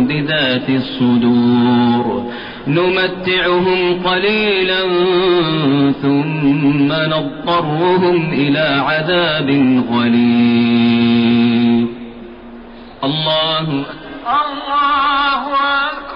بذات الصدور. نمتعهم قليلا ثم نضطرهم إلى عذاب غليظ. الله الله أكبر.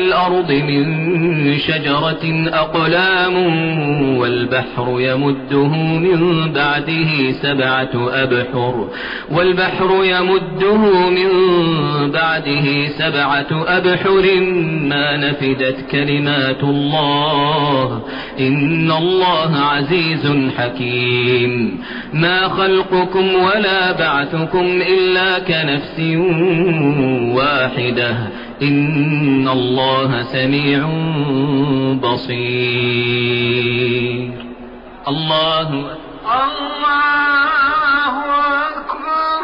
الأرض من شجرة أقلام والبحر يمده من بعده سبعة أبحر والبحر يمده من بعده سبعة أبحر ما نفدت كلمات الله إن الله عزيز حكيم ما خلقكم ولا بعثكم إلا كنفس واحدة إن الله سميع بصير الله الله أكبر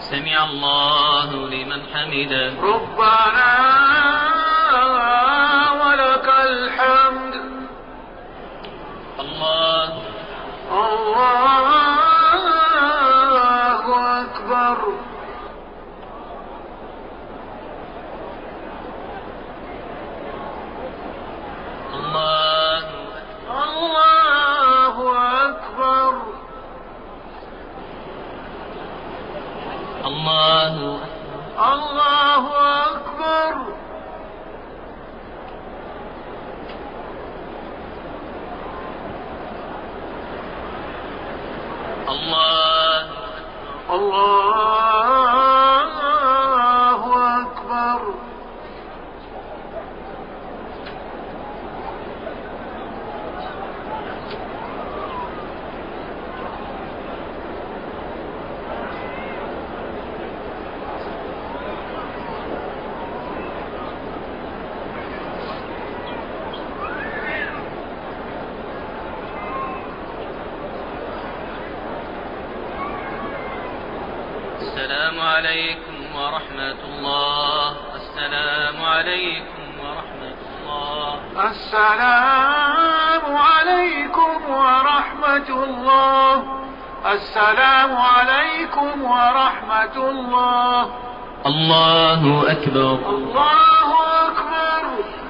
سمع الله لمن حمده ربنا ولك الحمد الله الله أكبر الله الله أكبر. الله الله أكبر الله الله أكبر السلام عليكم ورحمة الله السلام عليكم ورحمة الله السلام عليكم ورحمة الله السلام عليكم ورحمة الله الله أكبر الله أكبر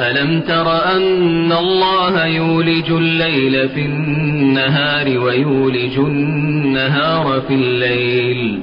ألم تر أن الله يولج الليل في النهار ويولج النهار في الليل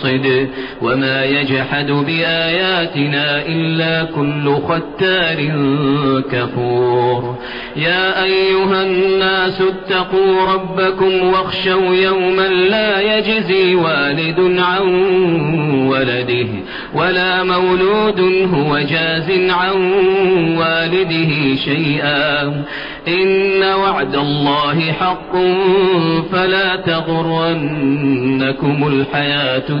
مقتصد وما يجحد بآياتنا إلا كل ختار كفور. يا أيها الناس اتقوا ربكم واخشوا يوما لا يجزي والد عن ولده ولا مولود هو جاز عن والده شيئا. إن وعد الله حق فلا تغرنكم الحياة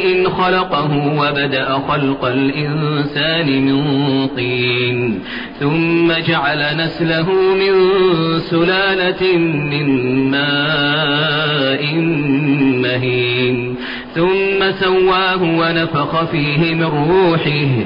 خلقه وبدأ خلق الإنسان من طين ثم جعل نسله من سلالة من ماء مهين ثم سواه ونفخ فيه من روحه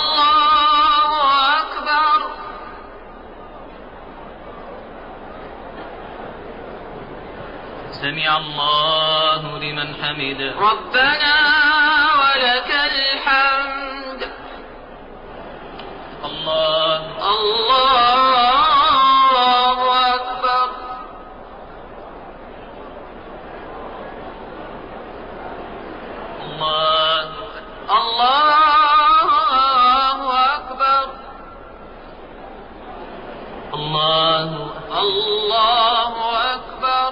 سمع الله لمن حمده ربنا ولك الحمد. الله. الله أكبر. الله. الله أكبر. الله. الله أكبر.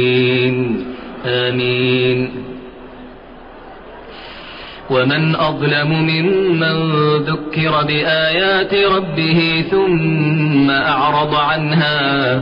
آمين. ومن أظلم ممن ذكر بآيات ربه ثم أعرض عنها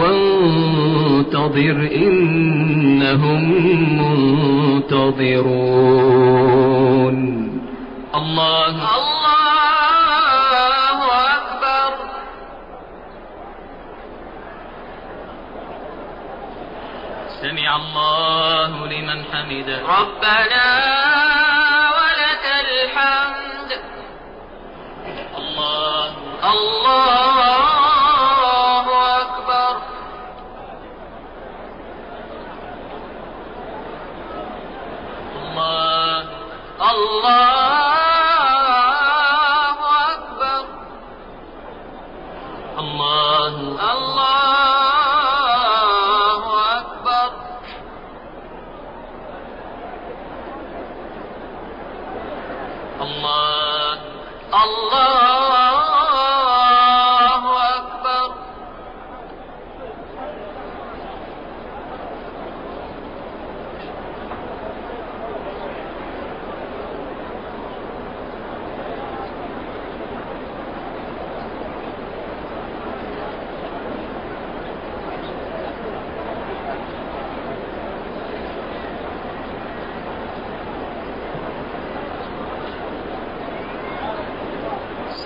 وانتظر إنهم منتظرون. الله. الله أكبر. سمع الله لمن حمده. ربنا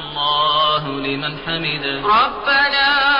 الله لمن حمده. ربنا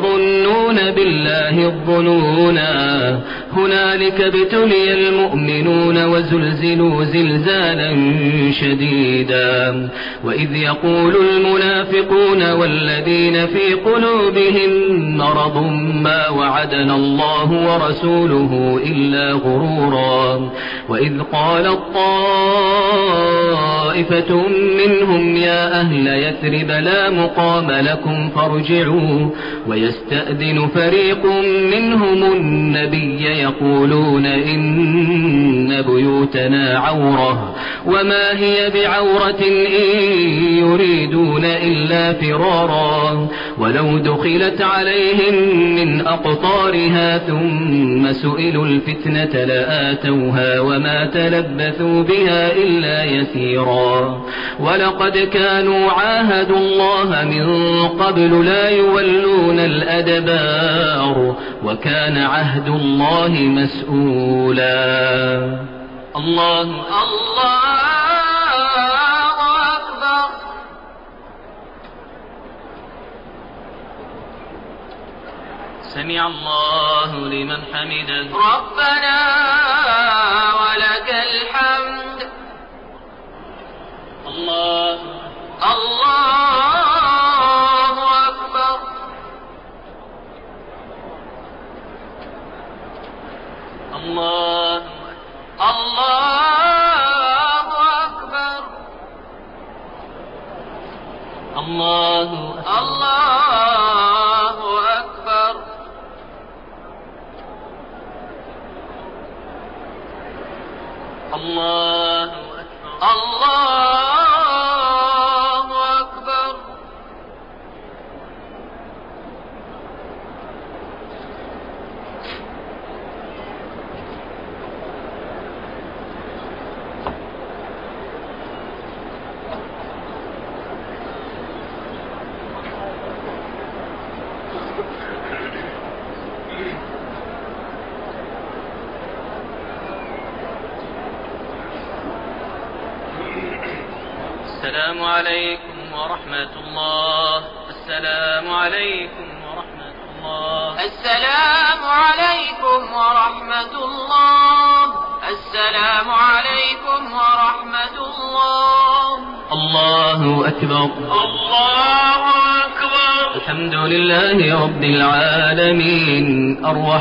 وتظنون بالله الظنونا. هنالك ابتلي المؤمنون وزلزلوا زلزالا شديدا. وإذ يقول المنافقون والذين في قلوبهم مرض ما وعدنا الله ورسوله إلا غرورا. وإذ قالت طائفة منهم يا أهل يثرب لا مقام لكم فارجعوا. ويستأذن فريق منهم النبي يقولون إن بيوتنا عورة وما هي بعورة إن يريدون إلا فرارا ولو دخلت عليهم من أقطارها ثم سئلوا الفتنة لآتوها وما تلبثوا بها إلا يسيرا ولقد كانوا عاهدوا الله من قبل لا يولون الأدبار وكان عهد الله مسؤولا. الله الله أكبر. سمع الله لمن حمده. ربنا ولك الحمد. الله الله أكبر الله. الله.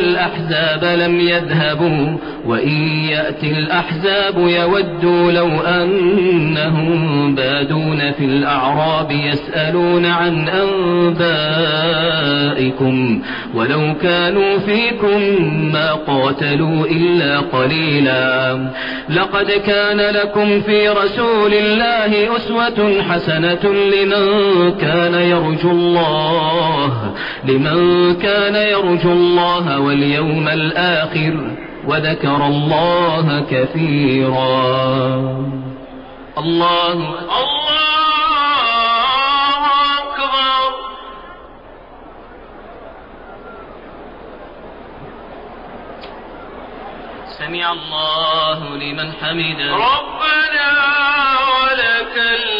الأحزاب لم يذهبوا وإن يأتي الأحزاب يودوا لو أنهم بادون في الأعراب يسألون عن أنبائكم. ولو كانوا فيكم ما قاتلوا إلا قليلا. لقد كان لكم في رسول الله أسوة حسنة لمن كان يرجو الله لمن كان يرجو الله واليوم الآخر وذكر الله كثيرا. الله الله أكبر. سمع الله لمن حمده. ربنا ولك الحمد.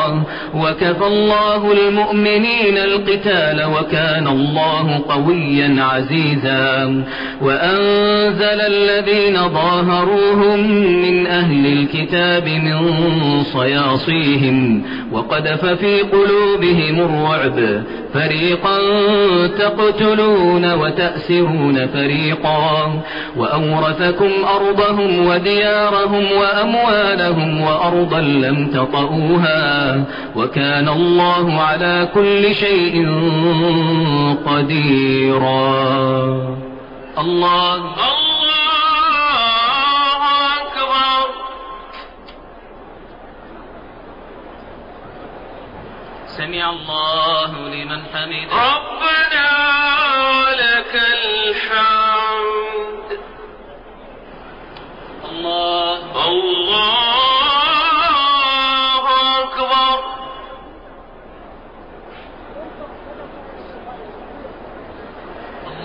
كبيرا وكفى الله المؤمنين القتال وكان الله قويا عزيزا وأنزل الذين ظاهروهم من أهل الكتاب من صياصيهم وقذف في قلوبهم الرعب فريقا تقتلون وتأسرون فريقا وأورثكم أرضهم وديارهم وأموالهم وأرضا لم تطئوها وكان الله على كل شيء قديرا. الله الله أكبر. سمع الله لمن حمده. ربنا لك الحمد. الله الله